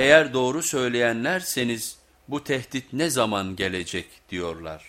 Eğer doğru söyleyenlerseniz bu tehdit ne zaman gelecek diyorlar.